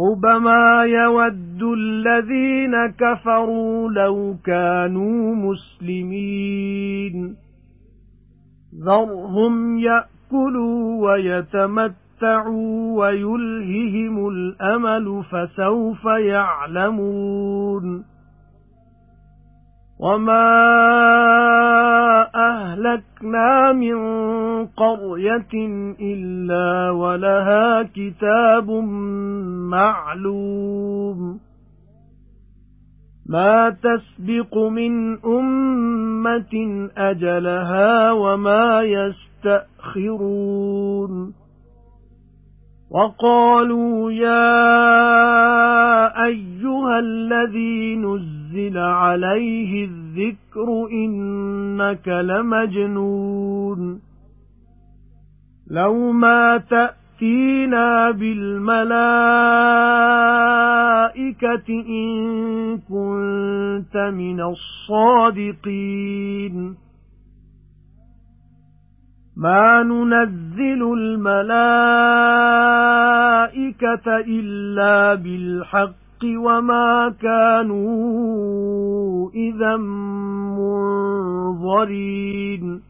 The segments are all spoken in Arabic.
رُبَمَا يَوَدُّ الَّذِينَ كَفَرُوا لَوْ كَانُوا مُسْلِمِينَ. ذَرْهُمْ يَأْكُلُوا وَيَتَمَتَّعُوا وَيُلْهِهِمُ الْأَمَلُ فَسَوْفَ يَعْلَمُونَ. وَمَا أَهْلَكْنَا مِنْ قَرْيَةٍ إِلَّا وَلَهَا كِتَابٌ مَعْلُومٌ مَا تَسْبِقُ مِنْ أُمَّةٍ أَجَلَهَا وَمَا يَسْتَأْخِرُونَ وَقَالُوا يَا أَيُّهَا الَّذِي نُزِّلَ عَلَيْهِ الذِّكْرُ إِنَّكَ لَمَجْنُونٌ. لَوْ مَا تَأْتِينَا بِالْمَلَائِكَةِ إِن كُنتَ مِنَ الصَّادِقِينَ. مَا نُنَزِّلُ الْمَلَائِكَةَ إِلَّا بِالْحَقِّ وَمَا كَانُوا إِذًا مُنظَرِينَ.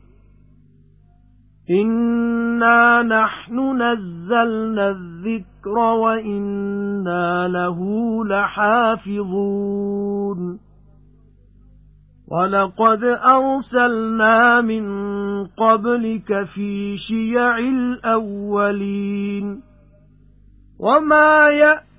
إِنَّا نَحْنُ نَزَّلْنَا الذِّكْرَ وَإِنَّا لَهُ لَحَافِظُونَ. وَلَقَدْ أَرْسَلْنَا مِن قَبْلِكَ فِي شِيَعِ الْأَوَّلِينَ. وَمَا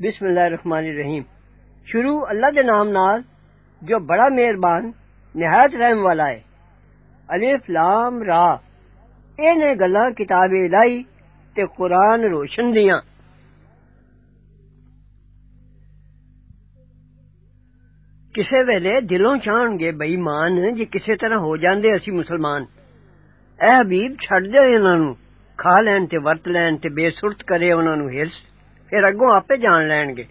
بسم اللہ الرحمن الرحیم۔ شروع اللہ دے نام نال جو بڑا مہربان، نہایت رحم والا ہے۔ الف لام را۔ اے نے گلاں کتاب الہی تے قرآن روشن دیاں۔ کسے ویلے دلوں چاہن گے بے ایمان جے جی کسے طرح ہو جاندے اسی مسلمان۔ اے حبیب چھڈ دے انہاں نو کھا لین تے ورت لین تے بے سرت کرے انہاں نو حرص۔ پھر اگوں آپے جان لین گے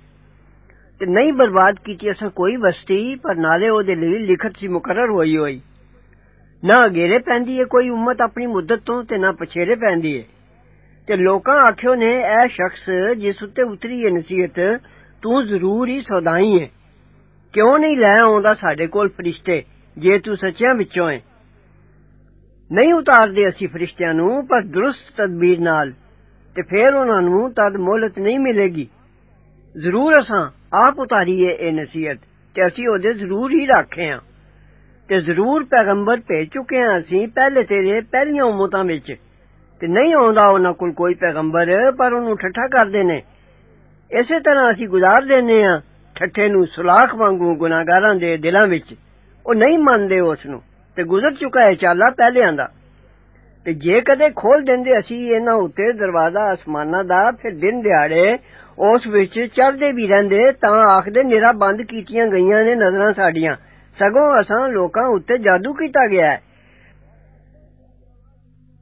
تے نہیں برباد کیتی اساں کوئی بستی پر نالے او دے لئی لکھت سی مقرر ہوئی ہوئی نہ اگیرے پیندی ہے کوئی امت اپنی مدت تو تے نہ پچھیرے پیندی ہے تے لوکاں آکھیو نے اے شخص جس اتے اتری ہے نصیحت تو ضرور ہی سودائی ہے کیوں نہیں لے آوندا ساڈے کول فرشتے جے تو سچیاں وچوں ہے نہیں اتار دے اسی فرشتیاں نو پر تے پھر انہاں نوں تد مہلت نہیں ملے گی۔ ضرور اساں آپ اتاری ہے اے نصیحت تے اسی او دے ضرور ہی راکھے ہاں۔ تے ضرور پیغمبر بھیج چکے ہاں اسی پہلے تیرے پہلیاں امتاں وچ۔ تے نہیں آندا انہاں کول کوئی پیغمبر، پر انہوں ٹھٹھا کر دے نے اسی طرح اسی گزار دینے ہاں ٹھٹھے نو سلاخ وانگو گناہگاراں دے دلاں وچ۔ او نہیں مندے اس نو تے گزر چکا ہے چالا پہلے ਤੇ ਜੇ ਕਦੇ ਖੋਲ ਦਿੰਦੇ ਅਸੀਂ ਇਹਨਾਂ ਉੱਤੇ ਦਰਵਾਜ਼ਾ ਅਸਮਾਨਾਂ ਦਾ ਫਿਰ ਦਿਨ ਦਿਹਾੜੇ ਉਸ ਵਿੱਚ ਚੜਦੇ ਵੀ ਰਹਿੰਦੇ ਤਾਂ ਆਖਦੇ ਨਿਰਾ ਬੰਦ ਕੀਤੀਆਂ ਗਈਆਂ ਨੇ ਨਜ਼ਰਾਂ ਸਾਡੀਆਂ ਸਗੋਂ ਅਸਾਂ ਲੋਕਾਂ ਉੱਤੇ ਜਾਦੂ ਕੀਤਾ ਗਿਆ ਹੈ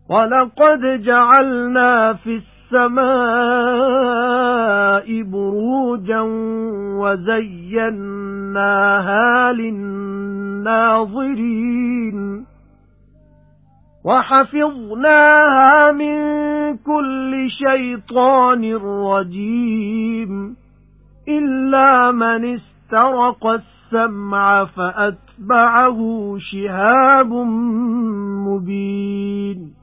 وَلَقَدْ جَعَلْنَا فِي السَّمَاءِ بُرُوجًا وَزَيَّنَّاهَا لِلنَّاظِرِينَ وَحَفِظْنَاهَا مِنْ كُلِّ شَيْطَانٍ رَجِيمٍ. إِلَّا مَنِ اسْتَرَقَ السَّمْعَ فَأَتْبَعَهُ شِهَابٌ مُبِينٌ.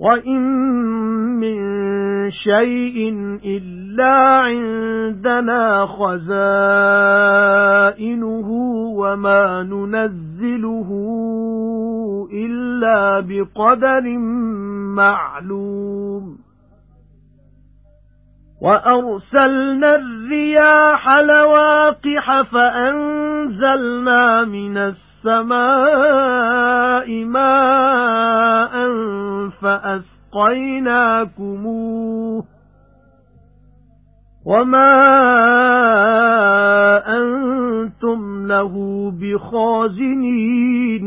وَإِن مِّن شَيْءٍ إِلَّا عِندَنَا خَزَائِنُهُ وَمَا نُنَزِّلُهُ إِلَّا بِقَدَرٍ مَّعْلُومٍ وَأَرْسَلْنَا الرِّيَاحَ لَوَاقِحَ فَأَنزَلْنَا مِنَ السَّمَاءِ مَاءً فَأَسْقَيْنَاكُمُوهُ وَمَا أَنتُمْ لَهُ بِخَازِنِينَ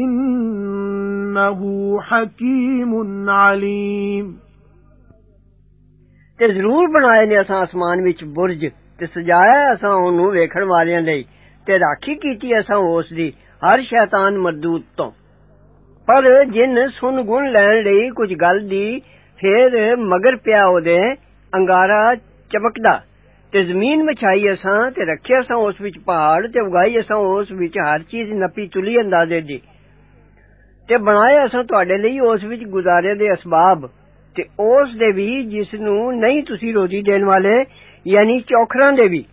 إِنَّهُ حَكِيمٌ عَلِيمٌ. تے ضرور بنائے نے اساں آسمان وچ برج تے سجایا اساں اونوں ویکھن والیاں لئی تے راکھی کیتی اساں اس دی ہر شیطان مردود تو پر جن سن گن لین لئی کچھ گل دی پھر مگر پیا او دے انگارا چمکدا تے زمین وچھائی اساں تے رکھیا اساں اس وچ پہاڑ تے اگائی اساں اس وچ ہر چیز نپی تلی اندازے دی ਤੇ ਬਣਾਇਆ ਅਸਾਂ ਤੁਹਾਡੇ ਲਈ ਉਸ ਵਿੱਚ ਗੁਜ਼ਾਰੇ ਦੇ ਅਸਬਾਬ ਤੇ ਉਸ ਦੇ ਵੀ ਜਿਸ ਨੂੰ ਨਹੀਂ ਤੁਸੀਂ ਰੋਜ਼ੀ ਦੇਣ ਵਾਲੇ ਯਾਨੀ ਚੌਖਰਾਂ ਦੇ ਵੀ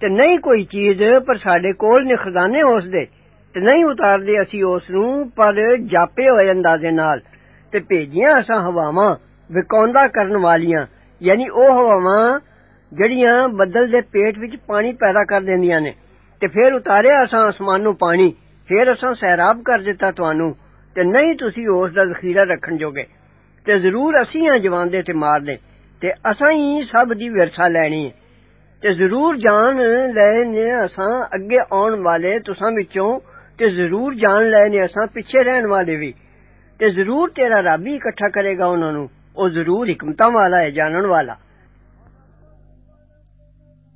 ਤੇ ਨਹੀਂ ਕੋਈ ਚੀਜ਼ ਪਰ ਸਾਡੇ ਕੋਲ ਨੇ ਖਜ਼ਾਨੇ ਉਸ ਦੇ ਤੇ ਨਹੀਂ ਉਤਾਰਦੇ ਅਸੀਂ ਉਸ ਨੂੰ ਪਰ ਜਾਪੇ ਹੋਏ ਅੰਦਾਜ਼ੇ ਨਾਲ ਤੇ ਭੇਜੀਆਂ ਅਸਾਂ ਹਵਾਵਾਂ ਵਿਕੌਂਦਾ ਕਰਨ ਵਾਲੀਆਂ ਯਾਨੀ ਉਹ ਹਵਾਵਾਂ ਜਿਹੜੀਆਂ ਬੱਦਲ ਦੇ ਪੇਟ ਵਿੱਚ ਪਾਣੀ ਪੈਦਾ ਕਰ ਦਿੰਦੀਆਂ ਨੇ ਤੇ ਫਿਰ ਉਤਾਰਿਆ ਅਸਾਂ ਅਸਮਾਨੋਂ ਪਾਣੀ ਫਿਰ ਅਸਾਂ ਸੈਰਾਬ ਕਰ ਦਿੱਤਾ ਤੁਹਾਨੂੰ ਤੇ ਨਹੀਂ ਤੁਸੀਂ ਉਸ ਦਾ ਜ਼ਖੀਰਾ ਰੱਖਣ ਜੋਗੇ ਤੇ ਜ਼ਰੂਰ ਅਸੀਂ ਆ ਜਵਾਂਦੇ ਤੇ ਮਾਰਦੇ ਤੇ ਅਸਾਂ ਹੀ ਸਭ ਦੀ ਵਿਰਸਾ ਲੈਣੀ ਹੈ ਤੇ ਜ਼ਰੂਰ ਜਾਨ ਲੈਣੇ ਅਸਾਂ ਅੱਗੇ ਆਉਣ ਵਾਲੇ ਤੁਸਾਂ ਵਿੱਚੋਂ ਤੇ ਜ਼ਰੂਰ ਜਾਨ ਲੈਣੇ ਅਸਾਂ ਪਿੱਛੇ ਰਹਿਣ ਵਾਲੇ ਵੀ ਤੇ ਜ਼ਰੂਰ ਤੇਰਾ ਰੱਬ ਹੀ ਇਕੱਠਾ ਕਰੇਗਾ ਉਹਨਾਂ ਨੂੰ ਉਹ ਜ਼ਰੂਰ ਹਕਮਤਾਂ ਵਾਲਾ ਹੈ ਜਾਣਨ ਵਾਲਾ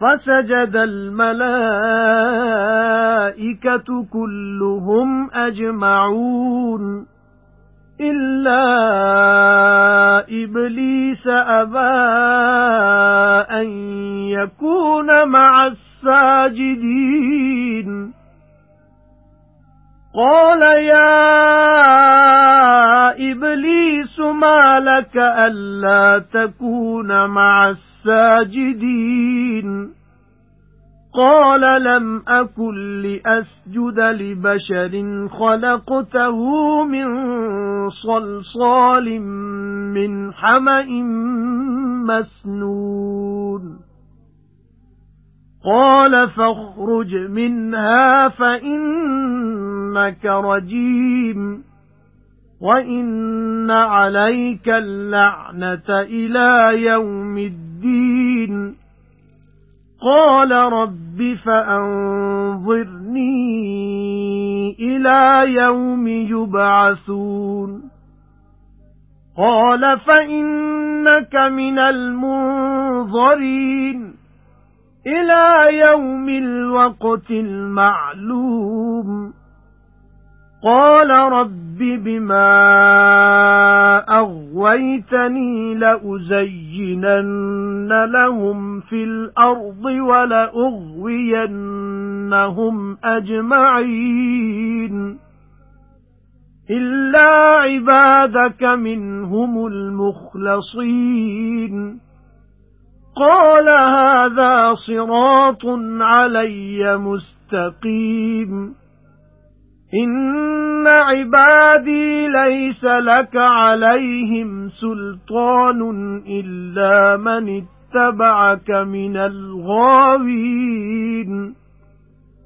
فَسَجَدَ الْمَلَائِكَةُ كُلُّهُمْ أَجْمَعُونَ إِلَّا إِبْلِيسَ أَبَى أَن يَكُونَ مَعَ السَّاجِدِينَ. قَالَ يَا إِبْلِيسُ مَا لَكَ أَلَّا تَكُونَ مَعَ السَّاجِدِينَ؟ قَالَ لَمْ أَكُنْ لِأَسْجُدَ لِبَشَرٍ خَلَقْتَهُ مِنْ صَلْصَالٍ مِنْ حَمَإٍ مَسْنُونٍ. قَالَ فَاخْرُجْ مِنْهَا فَإِنَّكَ رَجِيمٌ وَإِنَّ عَلَيْكَ اللَّعْنَةَ إِلَى يَوْمِ الدِّينِ. قَالَ رَبِّ فَأَنظِرْنِي إِلَى يَوْمِ يُبْعَثُونَ. قَالَ فَإِنَّكَ مِنَ الْمُنظَرِينَ. إِلَى يَوْمِ الْوَقْتِ الْمَعْلُومِ. قَالَ رَبِّ بِمَا أَغْوَيْتَنِي لَأُزَيِّنَنَّ لَهُمْ فِي الْأَرْضِ وَلَأُغْوِيَنَّهُمْ أَجْمَعِينَ. إِلَّا عِبَادَكَ مِنْهُمُ الْمُخْلَصِينَ. قَالَ هَذَا صِرَاطٌ عَلَيَّ مُسْتَقِيمٌ. إِنَّ عِبَادِي لَيْسَ لَكَ عَلَيْهِمْ سُلْطَانٌ إِلَّا مَنِ اتَّبَعَكَ مِنَ الْغَاوِينَ.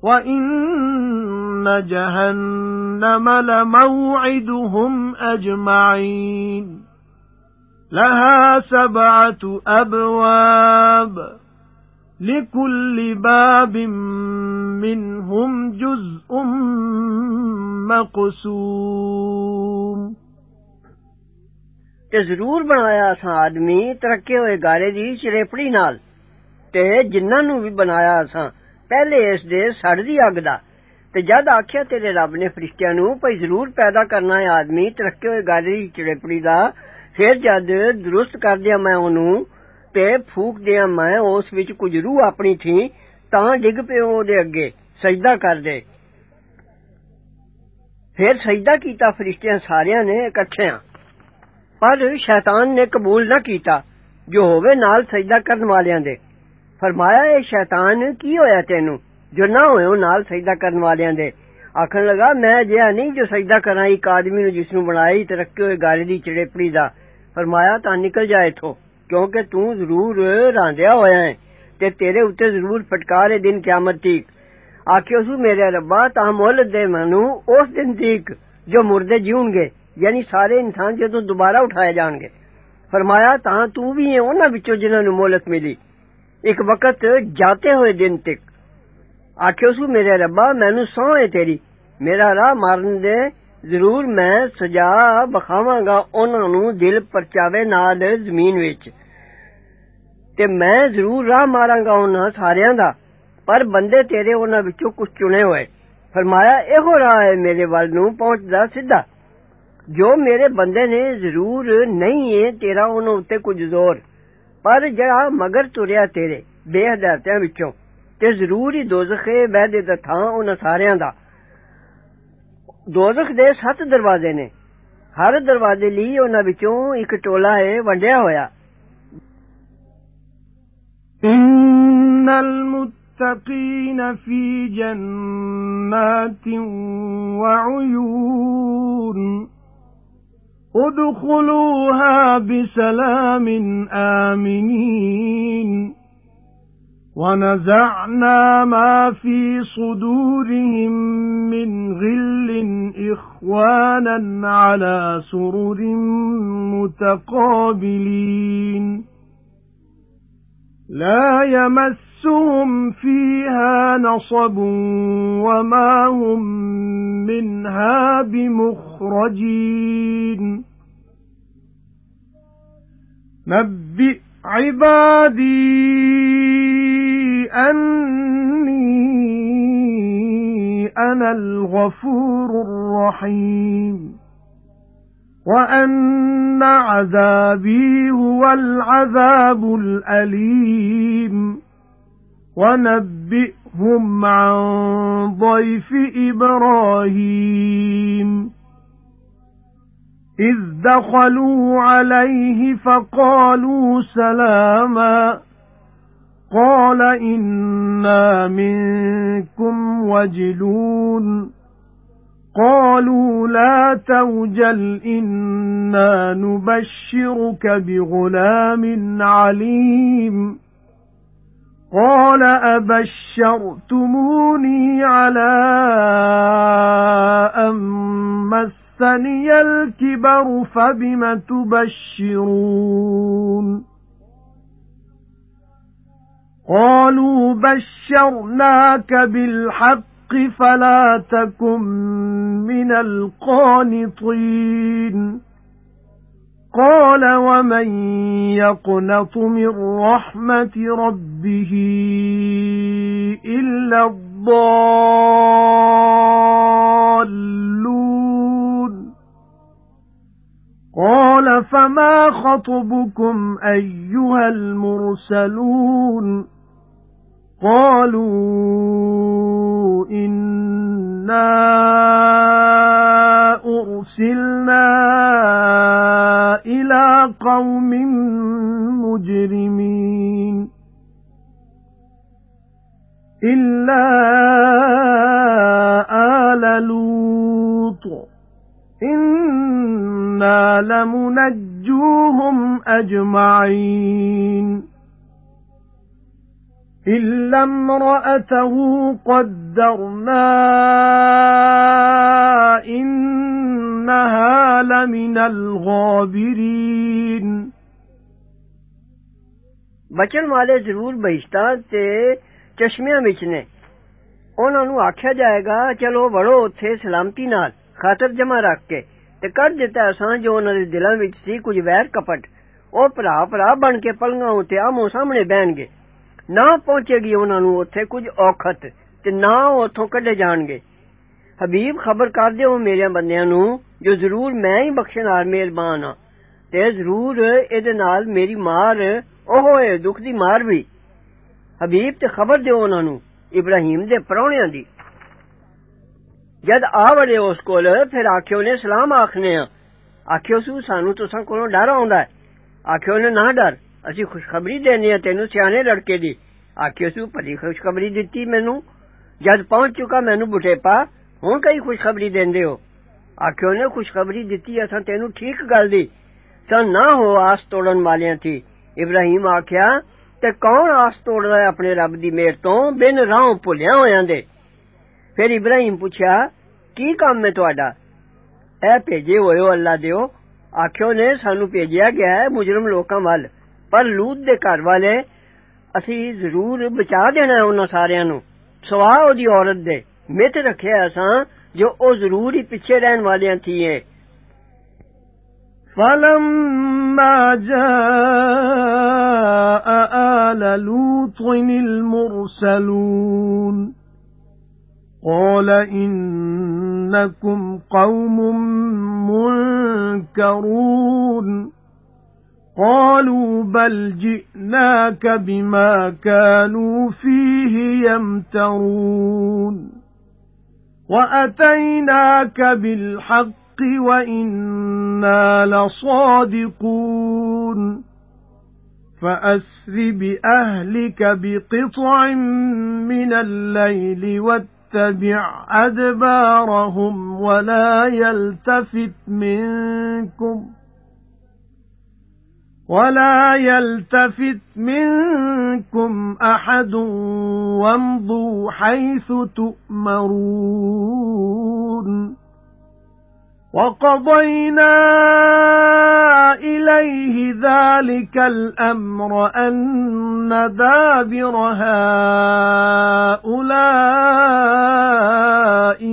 وَإِنَّ جَهَنَّمَ لَمَوْعِدُهُمْ أَجْمَعِينَ. لها سبعة أبواب لكل باب منهم جزء مقسوم۔ کہ ضرور بنایا اسا آدمی ترکے ہوئے گارے دی چریپڑی نال۔ تے جنہاں نو بھی بنایا اسا پہلے اس دے سڑ دی اگ دا۔ تے جد آکھیا تیرے رب نے فرشتیاں نو پئی ضرور پیدا کرنا ہے آدمی ترکے ہوئے گارے دی چریپڑی دا ਫਿਰ ਜਦ ਦਰੁਸਤ ਕਰ ਦਿਆਂ ਮੈਂ ਉਹਨੂੰ ਤੇ ਫੂਕ ਦਿਆਂ ਮੈਂ ਉਸ ਵਿੱਚ ਕੁਝ ਰੂਹ ਆਪਣੀ ਥੀ ਤਾਂ ਡਿੱਗ ਪਿਓ ਉਹਦੇ ਅੱਗੇ ਸਜਦਾ ਕਰਦੇ ਫਿਰ ਸਜਦਾ ਕੀਤਾ ਫਰਿਸ਼ਤਿਆਂ ਸਾਰਿਆਂ ਨੇ ਇਕੱਠਿਆਂ ਪਰ ਸ਼ੈਤਾਨ ਨੇ ਕਬੂਲ ਨਾ ਕੀਤਾ ਜੋ ਹੋਵੇ ਨਾਲ ਸਜਦਾ ਕਰਨ ਵਾਲਿਆਂ ਦੇ ਫਰਮਾਇਆ ਇਹ ਸ਼ੈਤਾਨ ਕੀ ਹੋਇਆ ਤੈਨੂੰ ਜੋ ਨਾ ਹੋਇਓ ਨਾਲ ਸਜਦਾ ਕਰਨ ਵਾਲਿਆਂ ਦੇ ਆਖਣ ਲਗਾ ਮੈਂ ਜਿਹਾ ਨਹੀਂ ਜੋ ਸਜਦਾ ਕਰਾਂ ਇੱਕ ਆਦਮੀ ਨੂੰ ਜਿਸ ਨੂੰ ਬਣਾਈ ਤੇ ਰੱਖੇ ਹੋਏ ਗਾਰੇ ਦੀ ਚੜੇਪੜੀ ਦਾ ਫਰਮਾਇਆ ਤਾਂ ਨਿਕਲ ਜਾ ਇਥੋਂ ਕਿਉਂਕਿ ਤੂੰ ਜ਼ਰੂਰ ਰਾਂਦਿਆ ਹੋਇਆ ਹੈ ਤੇ ਤੇਰੇ ਉੱਤੇ ਜ਼ਰੂਰ ਫਟਕਾਰ ਹੈ ਦਿਨ ਕਿਆਮਤ ਤੀਕ ਆਖਿਓ ਸੂ ਮੇਰੇ ਰੱਬਾ ਤਾਂ ਮੁਹਲਤ ਦੇ ਮੈਨੂੰ ਉਸ ਦਿਨ ਤੀਕ ਜੋ ਮੁਰਦੇ ਜੀਉਣਗੇ ਯਾਨੀ ਸਾਰੇ ਇਨਸਾਨ ਜਦੋਂ ਦੁਬਾਰਾ ਉਠਾਏ ਜਾਣਗੇ ਫਰਮਾਇਆ ਤਾਂ ਤੂੰ ਵੀ ਹੈ ਉਹਨਾਂ ਵਿੱਚੋਂ ਜਿਨ੍ਹਾਂ ਨੂੰ ਮੋਹਲਤ ਮਿਲੀ ਇੱਕ ਵਕਤ ਜਾਤੇ ਹੋਏ ਦਿਨ ਤੱਕ ਆਖਿਓ ਸੂ ਮੇਰੇ ਰੱਬਾ ਮੈਨੂੰ ਸੌਂ ਹੈ ਤੇਰੀ ਮੇਰਾ ਰਾਹ ਮਾਰਨ ਦੇ ਜ਼ਰੂਰ ਮੈਂ ਸਜ਼ਾ ਬਖਾਵਾਂਗਾ ਉਹਨਾਂ ਨੂੰ ਦਿਲ ਪਰਚਾਵੇ ਨਾਲ ਜ਼ਮੀਨ ਵਿੱਚ ਤੇ ਮੈਂ ਜ਼ਰੂਰ ਰਾਹ ਮਾਰਾਂਗਾ ਉਹਨਾਂ ਸਾਰਿਆਂ ਦਾ ਪਰ ਬੰਦੇ ਤੇਰੇ ਉਹਨਾਂ ਵਿੱਚੋਂ ਕੁਝ ਚੁਣੇ ਹੋਏ ਫਰਮਾਇਆ ਇਹੋ ਰਾਹ ਹੈ ਮੇਰੇ ਵੱਲ ਨੂੰ ਪਹੁੰਚਦਾ ਸਿੱਧਾ ਜੋ ਮੇਰੇ ਬੰਦੇ ਨੇ ਜ਼ਰੂਰ ਨਹੀਂ ਹੈ ਤੇਰਾ ਉਹਨਾਂ ਉੱਤੇ ਕੁਝ ਜ਼ੋਰ ਪਰ ਜਿਹੜਾ ਮਗਰ ਤੁਰਿਆ ਤੇਰੇ ਬੇਹਦਾਰਤਿਆਂ ਵਿੱਚੋਂ ਤੇ ਜ਼ਰੂਰ ਹੀ ਦੋਜ਼ਖੇ ਵਹਿਦੇ ਦਾ ਥਾਂ ਉਹਨਾਂ ਸਾਰਿਆਂ ਦਾ ਦੋਜ਼ਖ ਦੇ 7 ਦਰਵਾਜ਼ੇ ਨੇ ਹਰ ਦਰਵਾਜ਼ੇ ਲਈ ਉਹਨਾਂ ਵਿੱਚੋਂ ਇੱਕ ਟੋਲਾ ਹੈ ਵੰਡਿਆ ਹੋਇਆ إِنَّ الْمُتَّقِينَ فِي جَنَّاتٍ وَعُيُونٍ ادْخُلُوهَا بِسَلَامٍ آمِنِينَ وَنَزَعْنَا مَا فِي صُدُورِهِم مِّنْ غِلٍّ إِخْوَانًا عَلَى سُرُرٍ مُتَقَابِلِينَ. لَا يَمَسُّهُمْ فِيهَا نَصَبٌ وَمَا هُمْ مِنْهَا بِمُخْرَجِينَ. نَبِّئْ عِبَادِي أَنِّي أَنَا الْغَفُورُ الرَّحِيمُ وَأَنَّ عَذَابِي هُوَ الْعَذَابُ الْأَلِيمُ وَنَبِّئْهُمْ عَن ضَيْفِ إِبْرَاهِيمَ إِذْ دَخَلُوا عَلَيْهِ فَقَالُوا سَلَامًا قَالَ إِنَّا مِنكُمْ وَجِلُونَ. قَالُوا لَا تَوْجَلْ إِنَّا نُبَشِّرُكَ بِغُلَامٍ عَلِيمٍ. قَالَ أَبَشَّرْتُمُونِي عَلَى أَن مَّسَّنِيَ الْكِبَرُ فَبِمَ تُبَشِّرُونَ؟ قَالُوا بَشَّرْنَاكَ بِالْحَقِّ فَلَا تَكُن مِّنَ الْقَانِطِينَ. قَالَ وَمَن يَقْنَطُ مِن رَّحْمَةِ رَبِّهِ إِلَّا الضَّالُّونَ. قَالَ فَمَا خَطْبُكُمْ أَيُّهَا الْمُرْسَلُونَ؟ قَالُوا إِنَّا أُرْسِلْنَا إِلَى قَوْمٍ مُجْرِمِينَ إِلَّا آلَ لُوطٍ إِنَّا لَمُنَجُّوهُمْ أَجْمَعِينَ إِلَّا امْرَأَتَهُ قَدَّرْنَا إِنَّهَا لَمِنَ الْغَابِرِينَ بچن والے ضرور بہشتاں تے چشمیاں وچ نے۔ انہاں نو آکھیا جائے گا چلو وڑو اوتھے سلامتی نال خاطر جمع رکھ کے۔ تے کر دیتا اساں جو انہاں دے دلاں وچ سی کچھ ویر کپٹ۔ أو بھرا بھرا بن کے پلنگاں تے آمو سامنے ਨਾ ਪਹੁੰਚੇਗੀ ਉਹਨਾਂ ਨੂੰ ਉੱਥੇ ਕੁਝ ਔਖਤ ਤੇ ਨਾ ਉਹ ਉੱਥੋਂ ਕੱਢੇ ਜਾਣਗੇ ਹਬੀਬ ਖਬਰ ਕਰ ਦਿਓ ਮੇਰੇ ਬੰਦਿਆਂ ਨੂੰ ਜੋ ਜ਼ਰੂਰ ਮੈਂ ਹੀ ਬਖਸ਼ਣਹਾਰ ਮਿਹਰਬਾਨ ਹਾਂ ਤੇ ਜ਼ਰੂਰ ਇਹਦੇ ਨਾਲ ਮੇਰੀ ਮਾਰ ਉਹ ਹੈ ਦੁੱਖ ਦੀ ਮਾਰ ਵੀ ਹਬੀਬ ਤੇ ਖਬਰ ਦਿਓ ਉਹਨਾਂ ਨੂੰ ਇਬਰਾਹੀਮ ਦੇ ਪਰੌਣਿਆਂ ਦੀ ਜਦ ਆ ਵੜੇ ਉਸ ਕੋਲ ਫਿਰ ਆਖਿਓ ਨੇ ਸਲਾਮ ਆਖਨੇ ਆ ਆਖਿਓ ਸੂ ਸਾਨੂੰ ਤੁਸਾਂ ਕੋਲੋਂ ਡਰ ਆਉਂਦਾ ਹੈ ਆਖਿਓ ਨੇ ਨਾ ਡਰ اسی خوشخبری دینی ہے تینو سیانے لڑکے دی۔ آکھیو سو پلی خوشخبری دتی مینوں۔ جد پہنچ چکا مینوں بٹے پا ہن کئی خوشخبری دیندے ہو۔ آکھیو نے خوشخبری دتی، اساں تینو ٹھیک گل دی۔ سا نہ ہو آس توڑن والیاں تھی۔ ابراہیم آکھیا، تے کون آس توڑدا ہے اپنے رب دی مہر تو؟ بن راہ بھلیاں ہویاں دے۔ پھر ابراہیم پوچھا کی کام ہے تہاڈا اے بھیجے ہوئے ہو اللہ دیو۔ آکھیو نے سانو بھیجیا گیا ہے مجرم لوکاں وال پر لوت دے گھر والے اسی ضرور بچا دینا انہاں ساریاں نو سوا اوہدی عورت دے مت رکھیا اساں جو او ضرور ہی پیچھے رہن والیاں تھیے فلما جاء آل لوط المرسلون قال إنكم قوم منكرون قَالُوا بَلْ جِئْنَاكَ بِمَا كَانُوا فِيهِ يَمْتَرُونَ. وَأَتَيْنَاكَ بِالْحَقِّ وَإِنَّا لَصَادِقُونَ. فَأَسْرِ بِأَهْلِكَ بِقِطْعٍ مِنَ اللَّيْلِ وَاتَّبِعْ أَدْبَارَهُمْ وَلَا يَلْتَفِتْ مِنكُمْ. وَلَا يَلْتَفِتْ مِنكُمْ أَحَدٌ وَامْضُوا حَيْثُ تُؤْمَرُونَ. وَقَضَيْنَا إِلَيْهِ ذَلِكَ الْأَمْرَ أَنَّ دَابِرَ هَؤُلَاءِ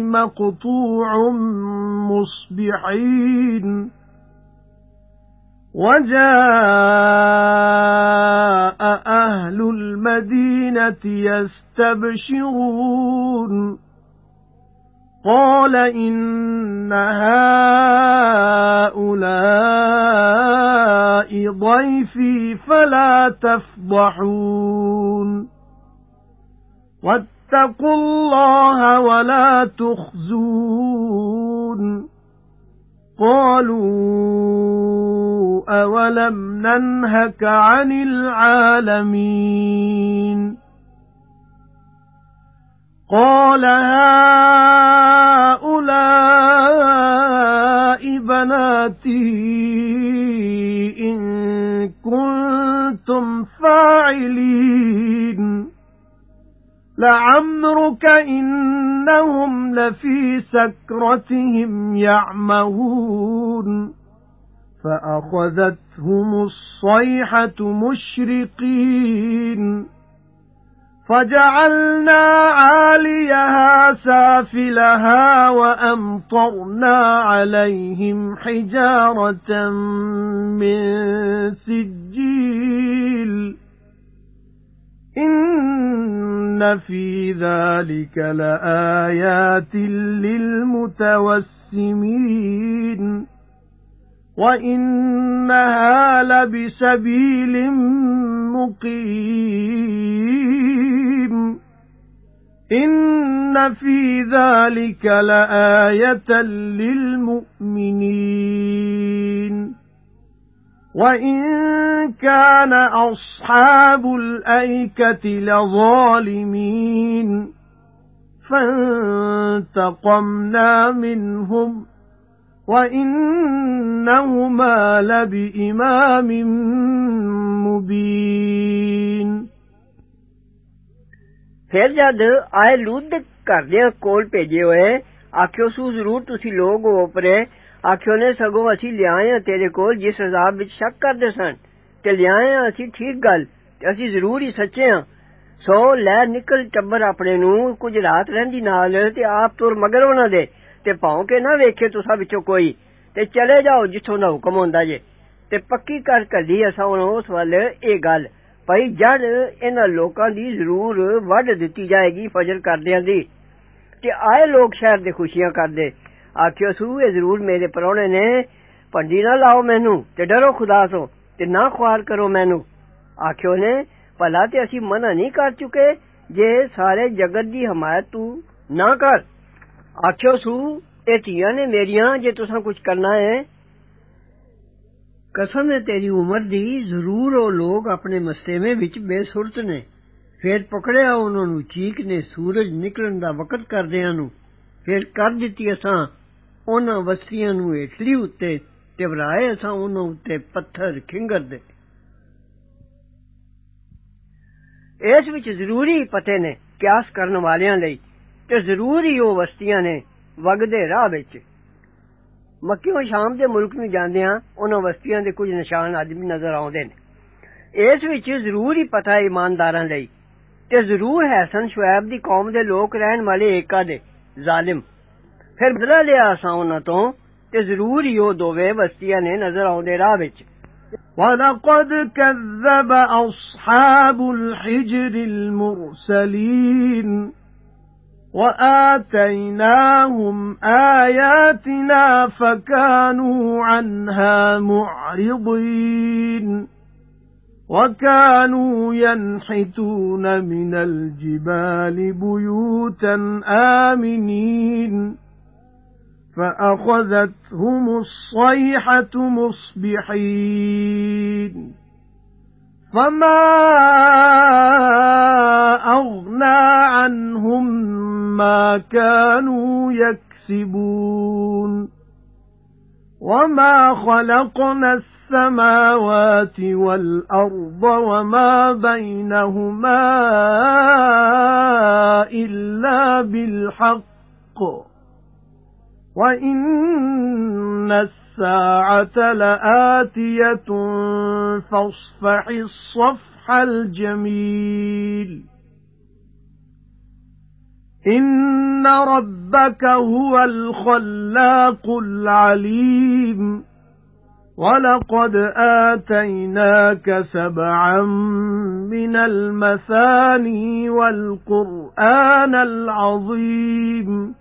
مَقْطُوعٌ مُصْبِحِينَ. وَجَاءَ أَهْلُ الْمَدِينَةِ يَسْتَبْشِرُونَ. قَالَ إِنَّ هَؤُلَاءِ ضَيْفِي فَلَا تَفْضَحُونِ. وَاتَّقُوا اللَّهَ وَلَا تُخْزُونِ. قَالُوا أَوَلَمْ نَنْهَكَ عَنِ الْعَالَمِينَ قَالَ هَؤُلَاءِ بَنَاتِي إِن كُنتُمْ فَاعِلِينَ لَعَمْرُكَ إِنَّهُمْ لَفِي سَكْرَتِهِمْ يَعْمَهُونَ فَأَخَذَتْهُمُ الصَّيْحَةُ مُشْرِقِينَ فَجَعَلْنَا عَالِيَهَا سَافِلَهَا وَأَمْطَرْنَا عَلَيْهِمْ حِجَارَةً مِّن سِجِّيلٍ إِنَّ فِي ذَلِكَ لَآيَاتٍ لِلْمُتَوَسِّمِينَ وَإِنَّهَا لَبِسَبِيلٍ مُقِيمٍ إِنَّ فِي ذَلِكَ لَآيَةً لِلْمُؤْمِنِينَ وَإِن كَانَ أَصْحَابُ الْأَيْكَةِ لَظَالِمِينَ فَانْتَقَمْنَا مِنْهُمْ وَإِنَّهُمَا لَبِإِمَامٍ مُبِينٍ پھر جد آئے لود کردے کول بھیجے ہوئے آکھیو سو ضرور تسی لوگ اوپرے آکھیو نے سگو اسی لیا تیرے کول جس عذاب وچ شک کردے سن تے لیا اسی ٹھیک گل تے اسی ضرور ہی سچے ہاں سو لے نکل ٹبر اپنے نو کچھ رات رہندی نال تے آپ تر مگر انہاں دے تے پھؤں کے نہ ویکھے تساں وچوں کوئی تے چلے جاؤ جتھوں دا حکم ہوندا جے تے پکی کر کلی اساں انہاں اس ول اے گل بھائی جڑ انہاں لوکاں دی ضرور وڈ دتی جائے گی فجر کردیاں دی تے آئے لوگ شہر آکھیو سو یہ ضرور میرے پرونے نے بھنڈی نہ لاؤ مینو ڈرو خدا سو تے نہ خوار کرو مینو آکھیو نے بھلا تے منع نہیں کر چکے جے سارے جگت دی حمایت تو نہ کر آکھیو سو اے دھیاں نے میری جی تسا کچھ کرنا ہے قسم ہے تیری عمر دی ضرور او لوگ اپنے مستے وچ بے سرت نے پھر پکڑیا انہوں نو چیخ نے سورج نکلن دا وقت کردیاں نو پھر کر دیتی اساں ਉਹਨਾਂ ਵਸਤੀਆਂ ਨੂੰ ਹੇਠਲੀ ਉੱਤੇ ਤੇ ਵਰਾਏ ਅਸਾਂ ਉਹਨਾਂ ਉੱਤੇ ਪੱਥਰ ਖਿੰਗਰ ਦੇ ਇਸ ਵਿੱਚ ਜ਼ਰੂਰੀ ਪਤੇ ਨੇ ਕਿਆਸ ਕਰਨ ਵਾਲਿਆਂ ਲਈ ਤੇ ਜ਼ਰੂਰੀ ਉਹ ਵਸਤੀਆਂ ਨੇ ਵਗਦੇ ਰਾਹ ਵਿੱਚ ਮੱਕੀੋਂ ਸ਼ਾਮ ਦੇ ਮੁਲਕ ਨੂੰ ਜਾਂਦਿਆਂ ਉਹਨਾਂ ਵਸਤੀਆਂ ਦੇ ਕੁਝ ਨਿਸ਼ਾਨ ਅੱਜ ਵੀ ਨਜ਼ਰ ਆਉਂਦੇ ਨੇ ਇਸ ਵਿੱਚ ਜ਼ਰੂਰ ਹੀ ਪਤਾ ਹੈ ਇਮਾਨਦਾਰਾਂ ਲਈ ਤੇ ਜ਼ਰੂਰ ਹੈ ਸਨ ਸ਼ੁਐਬ ਦੀ ਕੌਮ ਦੇ ਲੋਕ ਰਹਿਣ ਵਾਲੇ ਏਕਾ ਦੇ ਜ਼ਾਲਿਮ پھر بدلا لیا اساں انہاں ਤੋਂ تے ضرور ہی أو دووے بستیاں نے نظر آوندے راہ وچ وَلَقَدْ كَذَّبَ أَصْحَابُ الْحِجْرِ الْمُرْسَلِينَ وَآتَيْنَاهُمْ آيَاتِنَا فَكَانُوا عَنْهَا مُعْرِضِينَ وَكَانُوا يَنْحِتُونَ مِنَ الْجِبَالِ بُيُوتًا آمِنِينَ فَأَخَذَتْهُمُ الصَّيْحَةُ مُصْبِحِينَ. فَمَا أَغْنَى عَنْهُمْ مَا كَانُوا يَكْسِبُونَ. وَمَا خَلَقْنَا السَّمَاوَاتِ وَالْأَرْضَ وَمَا بَيْنَهُمَا إِلَّا بِالْحَقِّ. وَإِنَّ السَّاعَةَ لَآتِيَةٌ فَاصْفَحِ الصَّفْحَ الْجَمِيلَ إِنَّ رَبَّكَ هُوَ الْخَلَّاقُ الْعَلِيمُ وَلَقَدْ آتَيْنَاكَ سَبْعًا مِنَ الْمَثَانِي وَالْقُرْآنَ الْعَظِيمَ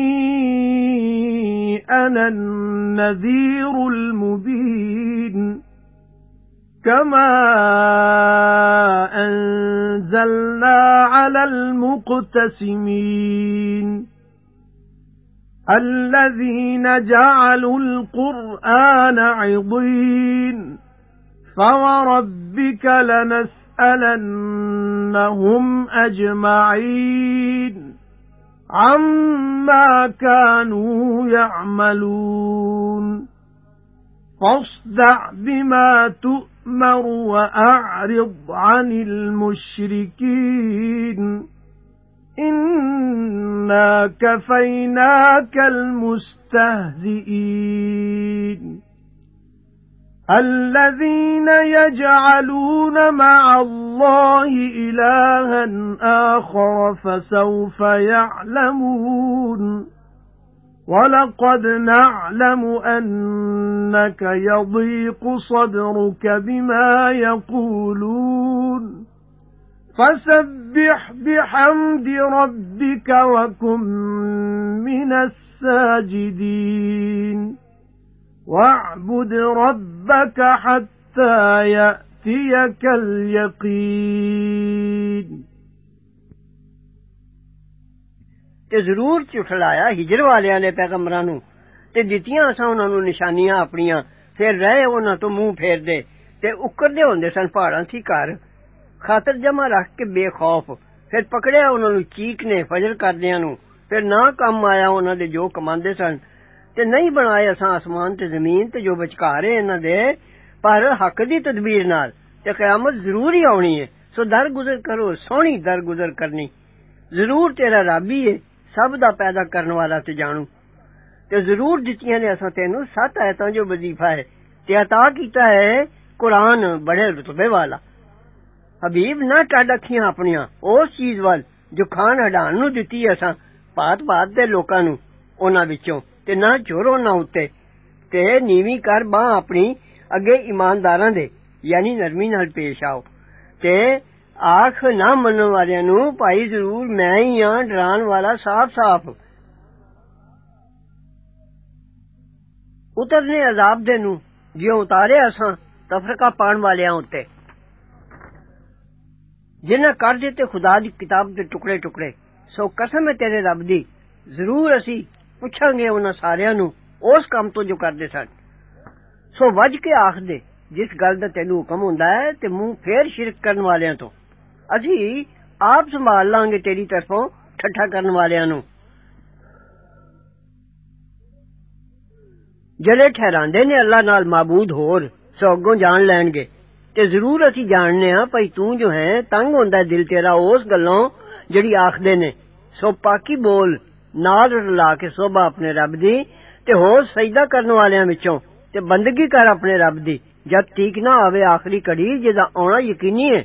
أَنَا النَّذِيرُ الْمُبِينُ. كَمَا أَنزَلْنَا عَلَى الْمُقْتَسِمِينَ. الَّذِينَ جَعَلُوا الْقُرْآنَ عِضِينَ. فَوَرَبِّكَ لَنَسْأَلَنَّهُمْ أَجْمَعِينَ. عَمَّا كَانُوا يَعْمَلُونَ فَاصْدَعْ بِمَا تُؤْمَرُ وَأَعْرِضْ عَنِ الْمُشْرِكِينَ إِنَّا كَفَيْنَاكَ الْمُسْتَهْزِئِينَ الَّذِينَ يَجْعَلُونَ مَعَ اللَّهِ إِلَٰهًا آخَرَ فَسَوْفَ يَعْلَمُونَ. وَلَقَدْ نَعْلَمُ أَنَّكَ يَضِيقُ صَدْرُكَ بِمَا يَقُولُونَ. فَسَبِّحْ بِحَمْدِ رَبِّكَ وَكُن مِّنَ السَّاجِدِينَ. وَاعْبُدْ رَبَّكَ حَتَّى يَأْتِيَكَ الْيَقِينُ ਤੇ ਜ਼ਰੂਰ ਝੁਠਲਾਇਆ ਹਿਜਰ ਵਾਲਿਆਂ ਨੇ ਪੈਗੰਬਰਾਂ ਨੂੰ ਤੇ ਦਿੱਤੀਆਂ ਅਸਾਂ ਉਹਨਾਂ ਨੂੰ ਨਿਸ਼ਾਨੀਆਂ ਆਪਣੀਆਂ ਫਿਰ ਰਹੇ ਉਹਨਾਂ ਤੋਂ ਮੂੰਹ ਫੇਰਦੇ ਤੇ ਉਕਰਦੇ ਹੁੰਦੇ ਸਨ ਪਹਾੜਾਂ ਸੀ ਘਰ ਖਾਤਰ ਜਮਾ ਰੱਖ ਕੇ ਬੇਖੌਫ ਫਿਰ ਪਕੜਿਆ ਉਹਨਾਂ ਨੂੰ ਚੀਕ ਨੇ ਫਜਰ ਕਰਦਿਆਂ ਨੂੰ ਫਿਰ ਨਾ ਕੰਮ ਆਇਆ ਉਹਨਾਂ ਦੇ ਜੋ ਕਮਾਉਂਦੇ ਸਨ تے نہیں بنائے اساں آسمان تے زمین تے جو بچکار ہے انہاں دے پر حق دی تدبیر نال تے قیامت ضرور ہی آونی ہے سو در گزر کرو سونی در گزر کرنی ضرور تیرا رب ہی ہے سب دا پیدا کرن والا تے جانو تے ضرور دتیاں نے اساں تینو سات ایتاں جو وظیفہ ہے تے عطا کیتا ہے قرآن بڑے رتبے والا حبیب نہ ٹڈ اکھیاں اپنیاں اس چیز وال جو کھان ہنڈان نو دتی اساں پات پات دے لوکاں نو انہاں وچوں ਤੇ ਨਾ ਝੋਰੋ ਨਾ ਉੱਤੇ ਤੇ ਨੀਵੀਂ ਕਰ ਬਾਹ ਆਪਣੀ ਅੱਗੇ ਇਮਾਨਦਾਰਾਂ ਦੇ ਯਾਨੀ ਨਰਮੀ ਨਾਲ ਪੇਸ਼ ਆਓ ਤੇ ਆਖ ਨਾ ਮੰਨਣ ਵਾਲਿਆਂ ਨੂੰ ਭਾਈ ਜ਼ਰੂਰ ਮੈਂ ਹੀ ਆ ਡਰਾਨ ਵਾਲਾ ਸਾਫ਼-ਸਾਫ਼ ਉਤਰਨੇ ਅਜ਼ਾਬ ਦੇ ਨੂੰ ਜਿਉਂ ਉਤਾਰਿਆ ਅਸਾਂ ਤਫਰਕਾ ਪਾਣ ਵਾਲਿਆਂ ਉੱਤੇ ਜਿਨ੍ਹਾਂ ਕਰ ਦਿੱਤੇ ਖੁਦਾ ਦੀ ਕਿਤਾਬ ਦੇ ਟੁਕੜੇ ਟੁਕੜੇ ਸੋ ਕਸਮ ਹੈ ਤੇਰੇ ਰੱਬ ਦੀ ਜ਼ਰੂਰ ਅਸੀਂ ਪੁੱਛਾਂਗੇ ਉਹਨਾਂ ਸਾਰਿਆਂ ਨੂੰ ਉਸ ਕੰਮ ਤੋਂ ਜੋ ਕਰਦੇ ਸਨ ਸੋ ਵੱਜ ਕੇ ਆਖਦੇ ਜਿਸ ਗੱਲ ਦਾ ਤੈਨੂੰ ਹੁਕਮ ਹੁੰਦਾ ਹੈ ਤੇ ਮੂੰਹ ਫੇਰ ਸ਼ਿਰਕ ਕਰਨ ਵਾਲਿਆਂ ਤੋਂ ਅਸੀਂ ਆਪ ਸੰਭਾਲ ਲਾਂਗੇ ਤੇਰੀ ਤਰਫੋਂ ਠੱਠਾ ਕਰਨ ਵਾਲਿਆਂ ਨੂੰ ਜਿਹੜੇ ਠਹਿਰਾਉਂਦੇ ਨੇ ਅੱਲਾ ਨਾਲ ਮਾਬੂਦ ਹੋਰ ਸੋ ਅੱਗੋਂ ਜਾਣ ਲੈਣਗੇ ਤੇ ਜ਼ਰੂਰ ਅਸੀਂ ਜਾਣਨੇ ਆ ਭਈ ਤੂੰ ਜੋ ਹੈ ਤੰਗ ਹੁੰਦਾ ਦਿਲ ਤੇਰਾ ਉਸ ਗੱਲੋਂ ਜਿਹੜੀ ਆਖਦੇ ਨੇ ਸੋ ਪਾਕੀ ਬੋਲ ਨਾਲ ਰਲਾ ਕੇ ਸੋਭਾ ਆਪਣੇ ਰੱਬ ਦੀ ਤੇ ਹੋਰ ਸਜਦਾ ਕਰਨ ਵਾਲਿਆਂ ਵਿੱਚੋਂ ਤੇ ਬੰਦਗੀ ਕਰ ਆਪਣੇ ਰੱਬ ਦੀ ਜਦ ਤੀਕ ਨਾ ਆਵੇ ਆਖਰੀ ਘੜੀ ਜਿਹਦਾ ਆਉਣਾ ਯਕੀਨੀ ਹੈ